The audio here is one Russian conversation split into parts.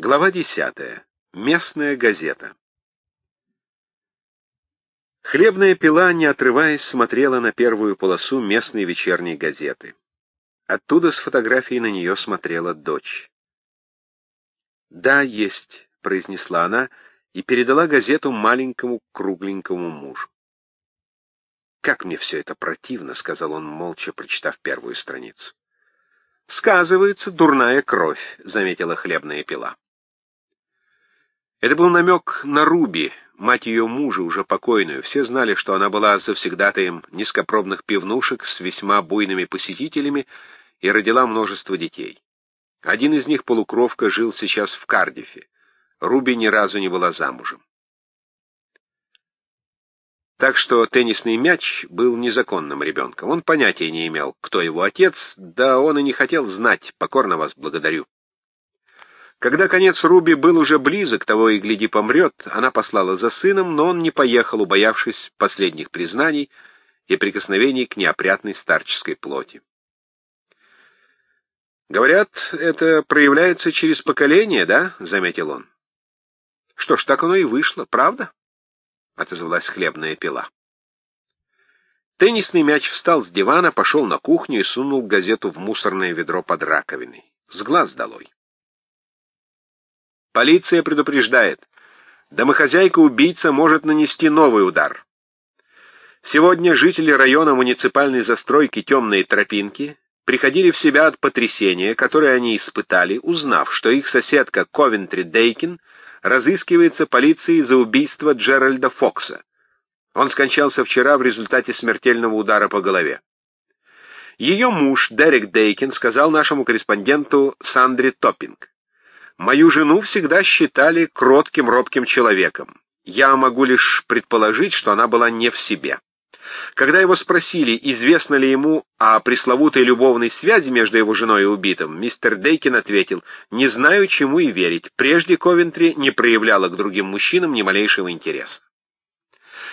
Глава 10. Местная газета. Хлебная пила, не отрываясь, смотрела на первую полосу местной вечерней газеты. Оттуда с фотографией на нее смотрела дочь. «Да, есть», — произнесла она и передала газету маленькому кругленькому мужу. «Как мне все это противно», — сказал он, молча прочитав первую страницу. «Сказывается дурная кровь», — заметила хлебная пила. Это был намек на Руби, мать ее мужа, уже покойную. Все знали, что она была завсегдатаем низкопробных пивнушек с весьма буйными посетителями и родила множество детей. Один из них, полукровка, жил сейчас в Кардифе. Руби ни разу не была замужем. Так что теннисный мяч был незаконным ребенком. Он понятия не имел, кто его отец, да он и не хотел знать. Покорно вас благодарю. Когда конец Руби был уже близок, того и гляди помрет, она послала за сыном, но он не поехал, убоявшись последних признаний и прикосновений к неопрятной старческой плоти. «Говорят, это проявляется через поколение, да?» — заметил он. «Что ж, так оно и вышло, правда?» — отозвалась хлебная пила. Теннисный мяч встал с дивана, пошел на кухню и сунул газету в мусорное ведро под раковиной. С глаз долой. Полиция предупреждает. Домохозяйка-убийца может нанести новый удар. Сегодня жители района муниципальной застройки «Темные тропинки» приходили в себя от потрясения, которое они испытали, узнав, что их соседка Ковентри Дейкин разыскивается полицией за убийство Джеральда Фокса. Он скончался вчера в результате смертельного удара по голове. Ее муж, Дерек Дейкин, сказал нашему корреспонденту Сандре Топпинг. Мою жену всегда считали кротким, робким человеком. Я могу лишь предположить, что она была не в себе. Когда его спросили, известно ли ему о пресловутой любовной связи между его женой и убитым, мистер Дейкин ответил, «Не знаю, чему и верить. Прежде Ковентри не проявляла к другим мужчинам ни малейшего интереса».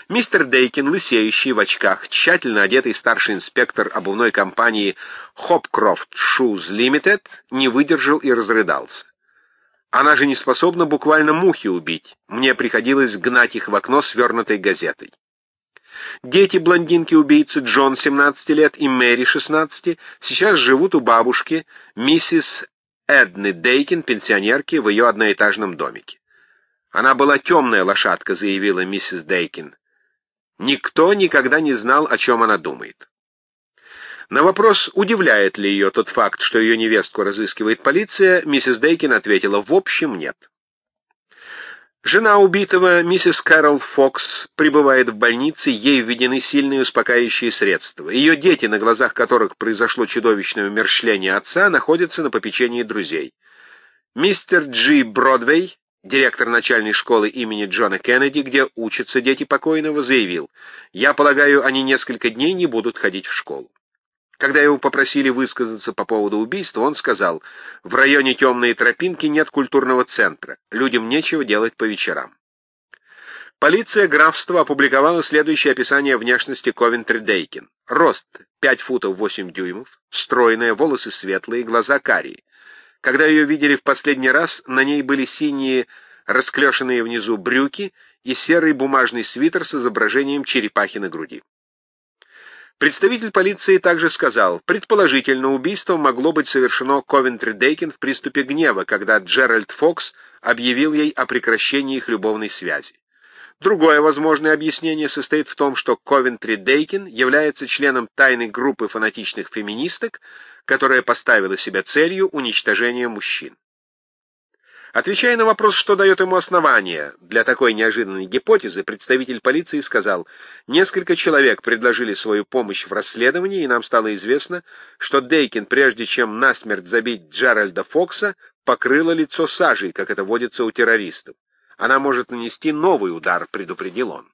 Мистер Дейкин, лысеющий в очках, тщательно одетый старший инспектор обувной компании Hopcroft Shoes Limited, не выдержал и разрыдался. Она же не способна буквально мухи убить. Мне приходилось гнать их в окно свернутой газетой. Дети блондинки-убийцы Джон, 17 лет, и Мэри, 16, сейчас живут у бабушки, миссис Эдны Дейкин, пенсионерки, в ее одноэтажном домике. Она была темная лошадка, заявила миссис Дейкин. Никто никогда не знал, о чем она думает. На вопрос, удивляет ли ее тот факт, что ее невестку разыскивает полиция, миссис Дейкин ответила, в общем, нет. Жена убитого, миссис Кэрол Фокс, пребывает в больнице, ей введены сильные успокаивающие средства. Ее дети, на глазах которых произошло чудовищное умерщвление отца, находятся на попечении друзей. Мистер Джи Бродвей, директор начальной школы имени Джона Кеннеди, где учатся дети покойного, заявил, «Я полагаю, они несколько дней не будут ходить в школу». Когда его попросили высказаться по поводу убийства, он сказал, в районе темной тропинки нет культурного центра, людям нечего делать по вечерам. Полиция графства опубликовала следующее описание внешности Ковентри Дейкин. Рост 5 футов 8 дюймов, стройная, волосы светлые, глаза карие. Когда ее видели в последний раз, на ней были синие расклешенные внизу брюки и серый бумажный свитер с изображением черепахи на груди. Представитель полиции также сказал, предположительно, убийство могло быть совершено Ковентри Дейкин в приступе гнева, когда Джеральд Фокс объявил ей о прекращении их любовной связи. Другое возможное объяснение состоит в том, что Ковентри Дейкин является членом тайной группы фанатичных феминисток, которая поставила себе целью уничтожение мужчин. Отвечая на вопрос, что дает ему основание для такой неожиданной гипотезы, представитель полиции сказал, несколько человек предложили свою помощь в расследовании, и нам стало известно, что Дейкин, прежде чем насмерть забить Джеральда Фокса, покрыла лицо сажей, как это водится у террористов. Она может нанести новый удар, предупредил он.